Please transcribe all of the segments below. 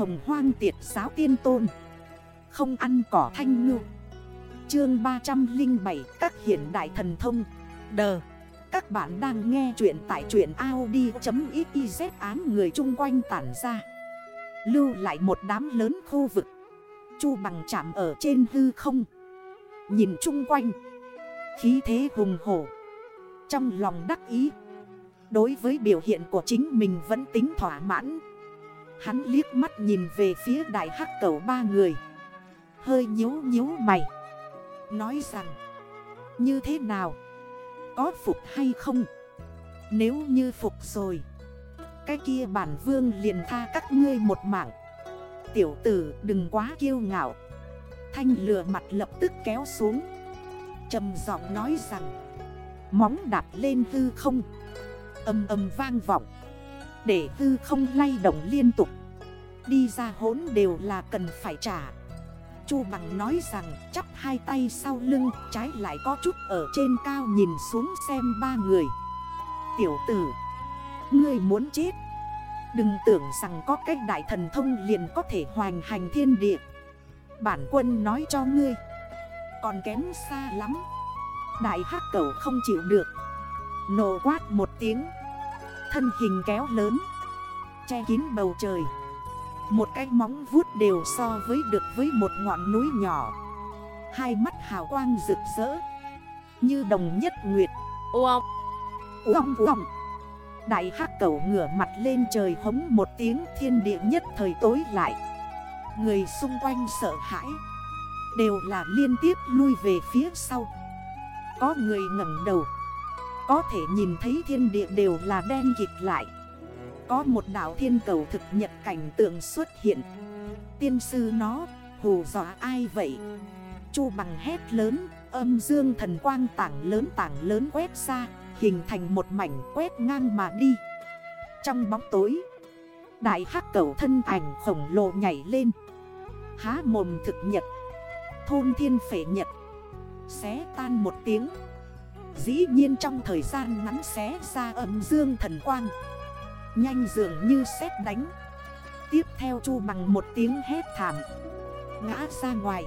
hồng hoang tiệt giáo tiên tôn. Không ăn cỏ thanh ngư. Chương 307 các hiện đại thần thông. Đờ. Các bạn đang nghe chuyện tại chuyện Audi.xyz án người chung quanh tản ra. Lưu lại một đám lớn khu vực. Chu bằng chạm ở trên hư không. Nhìn chung quanh. Khí thế hùng hổ. Trong lòng đắc ý. Đối với biểu hiện của chính mình vẫn tính thỏa mãn. Hắn liếc mắt nhìn về phía đại hắc cầu ba người. Hơi nhếu nhếu mày. Nói rằng, Như thế nào? Có phục hay không? Nếu như phục rồi, Cái kia bản vương liền tha các ngươi một mạng. Tiểu tử, đừng quá kiêu ngạo. Thanh lừa mặt lập tức kéo xuống. Trầm giọng nói rằng, Móng đạp lên hư không? Âm âm vang vọng. Để hư không lay động liên tục. Đi ra hốn đều là cần phải trả. Chu bằng nói rằng, chắp hai tay sau lưng, Trái lại có chút ở trên cao nhìn xuống xem ba người. Tiểu tử, Ngươi muốn chết. Đừng tưởng rằng có cách đại thần thông liền có thể hoành hành thiên địa. Bản quân nói cho ngươi, Còn kém xa lắm. Đại hắc cẩu không chịu được. Nổ quát một tiếng. Thân hình kéo lớn Che kín bầu trời. Một cái móng vuốt đều so với được với một ngọn núi nhỏ. Hai mắt hào quang rực rỡ Như đồng nhất nguyệt. Uông. Uông uông. Đại hắc cẩu ngửa mặt lên trời hống một tiếng thiên địa nhất thời tối lại. Người xung quanh sợ hãi Đều là liên tiếp lui về phía sau. Có người ngẩn đầu có thể nhìn thấy thiên địa đều là đen kịch lại. Có một đảo thiên cầu thực nhật cảnh tượng xuất hiện. Tiên sư nó, hù dọa ai vậy? Chu bằng hét lớn, Âm dương thần quang tảng lớn tảng lớn quét ra Hình thành một mảnh quét ngang mà đi. Trong bóng tối, Đại hắc cầu thân ảnh khổng lồ nhảy lên. Há mồm thực nhật, Thôn thiên phể nhật. Xé tan một tiếng. Dĩ nhiên trong thời gian ngắn xé ra âm dương thần quang. Nhanh dường như xét đánh. Tiếp theo chu bằng một tiếng hét thảm. Ngã ra ngoài.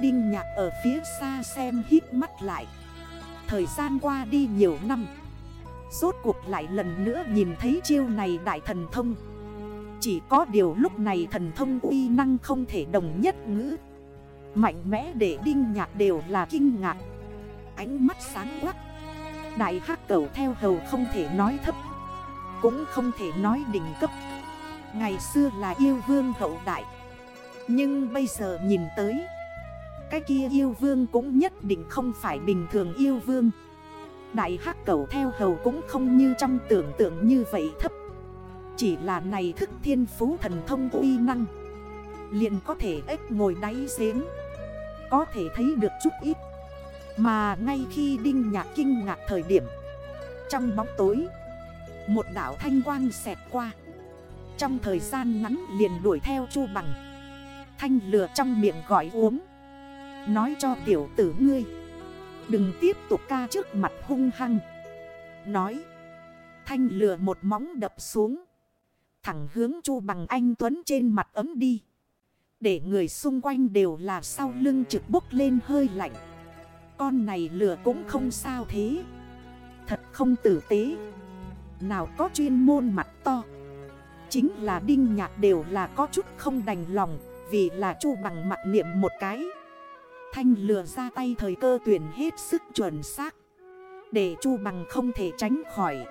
Đinh nhạc ở phía xa xem hít mắt lại. Thời gian qua đi nhiều năm. Rốt cuộc lại lần nữa nhìn thấy chiêu này đại thần thông. Chỉ có điều lúc này thần thông uy năng không thể đồng nhất ngữ. Mạnh mẽ để đinh nhạc đều là kinh ngạc. Ánh mắt sáng quắc. Đại hắc cầu theo hầu không thể nói thấp, Cũng không thể nói đỉnh cấp. Ngày xưa là yêu vương hậu đại, Nhưng bây giờ nhìn tới, cái kia yêu vương cũng nhất định không phải bình thường yêu vương. Đại hắc cầu theo hầu cũng không như trong tưởng tượng như vậy thấp. Chỉ là này thức thiên phú thần thông uy năng, liền có thể ếch ngồi đáy giếng. Có thể thấy được chút ít. Mà ngay khi Đinh Nhạc kinh ngạc thời điểm, Trong bóng tối, Một đảo thanh quang xẹt qua. Trong thời gian ngắn liền đuổi theo chu bằng. Thanh lửa trong miệng gọi uống. Nói cho tiểu tử ngươi, Đừng tiếp tục ca trước mặt hung hăng. Nói, Thanh lừa một móng đập xuống. Thẳng hướng chu bằng anh Tuấn trên mặt ấm đi. Để người xung quanh đều là sau lưng trực bốc lên hơi lạnh. Con này lừa cũng không sao thế. Thật không tử tế. Nào có chuyên môn mặt to. Chính là đinh nhạc đều là có chút không đành lòng, Vì là chu bằng mặt niệm một cái. Thanh lừa ra tay thời cơ tuyển hết sức chuẩn xác. Để chu bằng không thể tránh khỏi.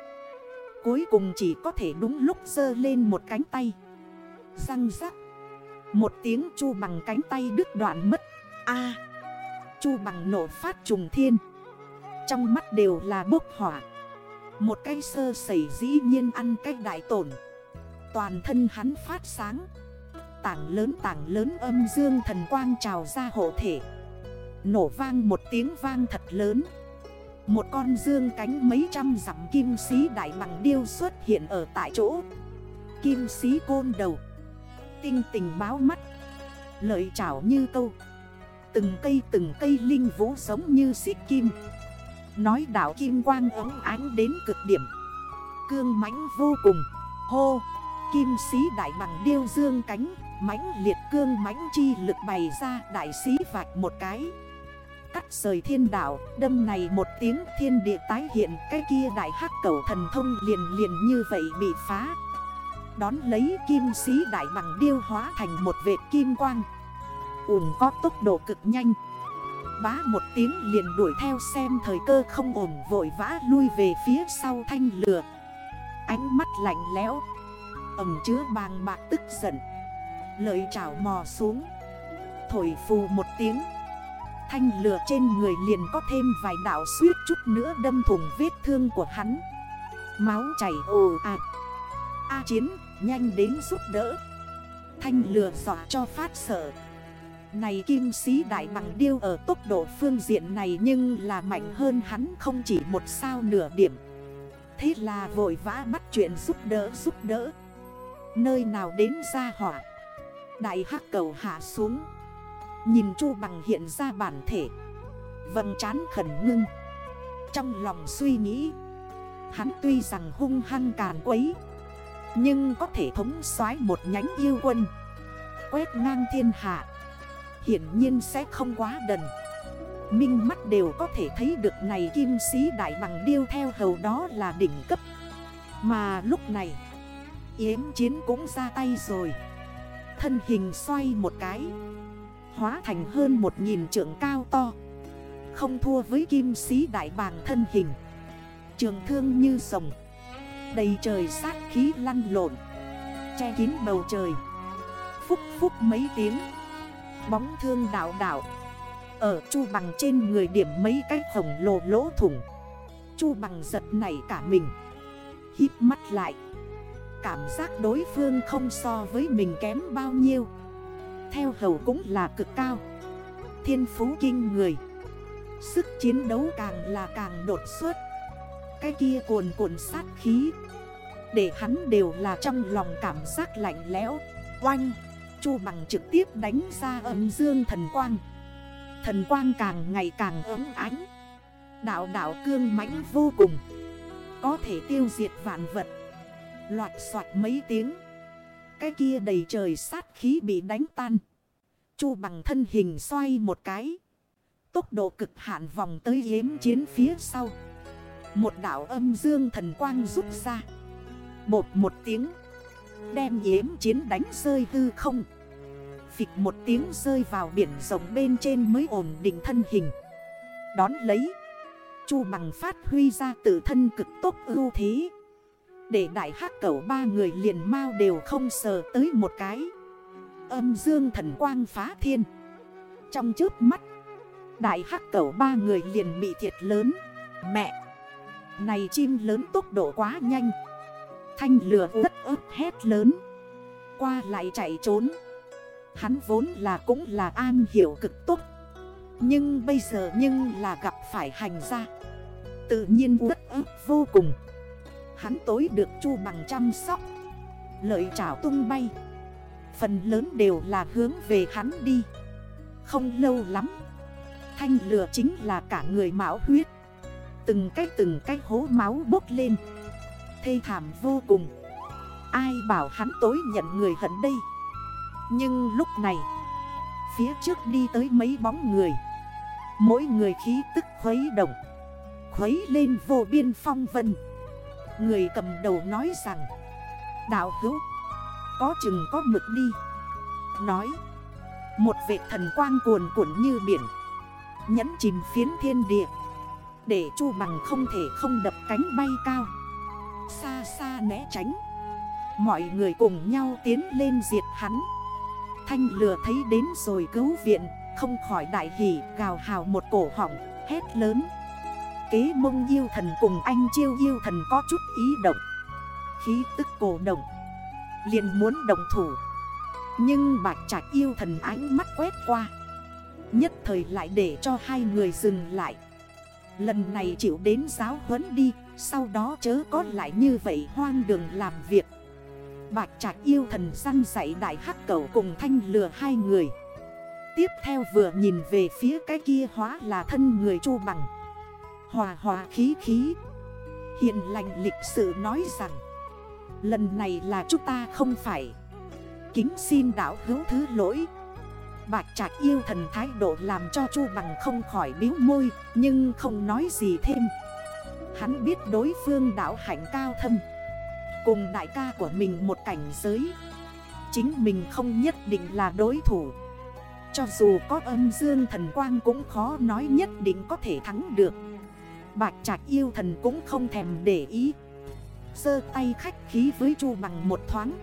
Cuối cùng chỉ có thể đúng lúc dơ lên một cánh tay. Răng rắc. Một tiếng chu bằng cánh tay đứt đoạn mất. A. Chu bằng nổ phát trùng thiên. Trong mắt đều là bốc hỏa. Một cây sơ sẩy dĩ nhiên ăn cách đại tổn. Toàn thân hắn phát sáng. Tảng lớn tảng lớn âm dương thần quang trào ra hộ thể. Nổ vang một tiếng vang thật lớn. Một con dương cánh mấy trăm dặm kim sĩ đại bằng điêu xuất hiện ở tại chỗ. Kim sĩ côn đầu. Tinh tình báo mắt. Lợi trảo như câu. Từng cây từng cây linh vũ giống như xích kim. Nói đảo kim quang ấm ánh đến cực điểm. Cương mãnh vô cùng. Hô, Kim sĩ đại bằng điêu dương cánh, mãnh liệt cương mãnh chi lực bày ra đại sĩ vạch một cái. Cắt rời thiên đảo Đâm này một tiếng thiên địa tái hiện, Cái kia đại hắc cầu thần thông liền liền như vậy bị phá. Đón lấy kim sĩ đại bằng điêu hóa thành một vệt kim quang ủng có tốc độ cực nhanh. Bá một tiếng liền đuổi theo xem thời cơ không ổn vội vã lui về phía sau thanh lửa. Ánh mắt lạnh lẽo, Ẩm chứa bàng bạc tức giận. Lợi chảo mò xuống, Thổi phù một tiếng. Thanh lửa trên người liền có thêm vài đảo suýt chút nữa đâm thùng vết thương của hắn. Máu chảy ồ ạt. A chiến, nhanh đến giúp đỡ. Thanh lừa dọa cho phát sợ. Này kim sĩ đại bằng điêu ở tốc độ phương diện này Nhưng là mạnh hơn hắn không chỉ một sao nửa điểm. Thế là vội vã bắt chuyện giúp đỡ giúp đỡ. Nơi nào đến ra hỏa? Đại hắc cầu hạ xuống. Nhìn chu bằng hiện ra bản thể. Vầng chán khẩn ngưng. Trong lòng suy nghĩ, Hắn tuy rằng hung hăng càn quấy, Nhưng có thể thống soái một nhánh yêu quân, Quét ngang thiên hạ. Hiển nhiên sẽ không quá đần. Minh mắt đều có thể thấy được này kim sĩ đại bằng điêu theo hầu đó là đỉnh cấp. Mà lúc này, Yếm chiến cũng ra tay rồi. Thân hình xoay một cái, Hóa thành hơn một nghìn trượng cao to. Không thua với kim sĩ đại bàng thân hình. Trường thương như sồng Đầy trời sát khí lăn lộn, Che kín bầu trời. Phúc phúc mấy tiếng Bóng thương đảo đảo Ở chu bằng trên người điểm mấy cái khổng lồ lỗ thủng. Chu bằng giật nảy cả mình. Hít mắt lại. Cảm giác đối phương không so với mình kém bao nhiêu. Theo hầu cũng là cực cao. Thiên phú kinh người. Sức chiến đấu càng là càng đột xuất. Cái kia cuồn cuộn sát khí. Để hắn đều là trong lòng cảm giác lạnh lẽo, Oanh. Chu bằng trực tiếp đánh ra âm dương thần quang. Thần quang càng ngày càng ấm ánh. Đạo đạo cương mãnh vô cùng. Có thể tiêu diệt vạn vật. Loạt soạt mấy tiếng. Cái kia đầy trời sát khí bị đánh tan. Chu bằng thân hình xoay một cái. Tốc độ cực hạn vòng tới yếm chiến phía sau. Một đảo âm dương thần quang rút ra. Bột một tiếng. Đem yếm chiến đánh rơi hư không. Phịch một tiếng rơi vào biển rộng bên trên mới ổn định thân hình. Đón lấy, Chu bằng phát huy ra tự thân cực tốt ưu thế. Để đại hắc cẩu ba người liền mau đều không sờ tới một cái. Âm dương thần quang phá thiên. Trong trước mắt, Đại hắc cẩu ba người liền bị thiệt lớn, Mẹ. Này chim lớn tốc độ quá nhanh. Thanh lửa đất ớt hét lớn. Qua lại chạy trốn. Hắn vốn là cũng là an hiểu cực tốt. Nhưng bây giờ nhưng là gặp phải hành ra Tự nhiên uất ức vô cùng. Hắn tối được chu bằng chăm sóc. Lợi trảo tung bay. Phần lớn đều là hướng về hắn đi. Không lâu lắm. Thanh lửa chính là cả người máu huyết. Từng cái từng cái hố máu bốc lên. Thê thảm vô cùng. Ai bảo hắn tối nhận người hận đây? Nhưng lúc này, Phía trước đi tới mấy bóng người. Mỗi người khí tức khuấy động, Khuấy lên vô biên phong vân. Người cầm đầu nói rằng, Đạo hữu, Có chừng có mực đi. Nói, Một vệ thần quang cuồn cuộn như biển Nhẫn chìm phiến thiên địa, Để chu bằng không thể không đập cánh bay cao. Xa xa né tránh, Mọi người cùng nhau tiến lên diệt hắn. Thanh lừa thấy đến rồi cứu viện, Không khỏi đại hỷ gào hào một cổ họng, Hét lớn. Kế mông yêu thần cùng anh chiêu yêu thần có chút ý động. Khí tức cổ động, liền muốn đồng thủ. Nhưng bạch trạch yêu thần ánh mắt quét qua. Nhất thời lại để cho hai người dừng lại. Lần này chịu đến giáo huấn đi, Sau đó chớ có lại như vậy hoang đường làm việc. Bạch trạch yêu thần săn dạy đại hắc cầu cùng thanh lừa hai người. Tiếp theo vừa nhìn về phía cái kia hóa là thân người chu bằng. Hòa hòa khí khí. Hiện lành lịch sự nói rằng, Lần này là chúng ta không phải. Kính xin đảo hữu thứ lỗi. Bạch trạc yêu thần thái độ làm cho Chu Bằng không khỏi biếu môi, Nhưng không nói gì thêm. Hắn biết đối phương đảo hạnh cao thâm. Cùng đại ca của mình một cảnh giới. Chính mình không nhất định là đối thủ. Cho dù có âm dương thần quang cũng khó nói nhất định có thể thắng được. Bạch trạch yêu thần cũng không thèm để ý. Sơ tay khách khí với Chu Bằng một thoáng.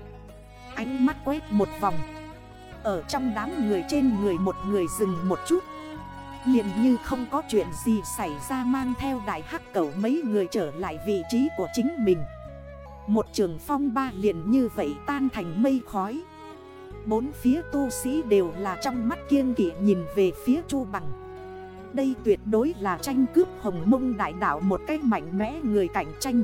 Ánh mắt quét một vòng. Ở trong đám người trên người một người dừng một chút. Liền như không có chuyện gì xảy ra mang theo đại hắc cầu mấy người trở lại vị trí của chính mình. Một trường phong ba liền như vậy tan thành mây khói. Bốn phía tu sĩ đều là trong mắt kiêng kỷ nhìn về phía chu bằng. Đây tuyệt đối là tranh cướp hồng mông đại đảo một cách mạnh mẽ người cạnh tranh.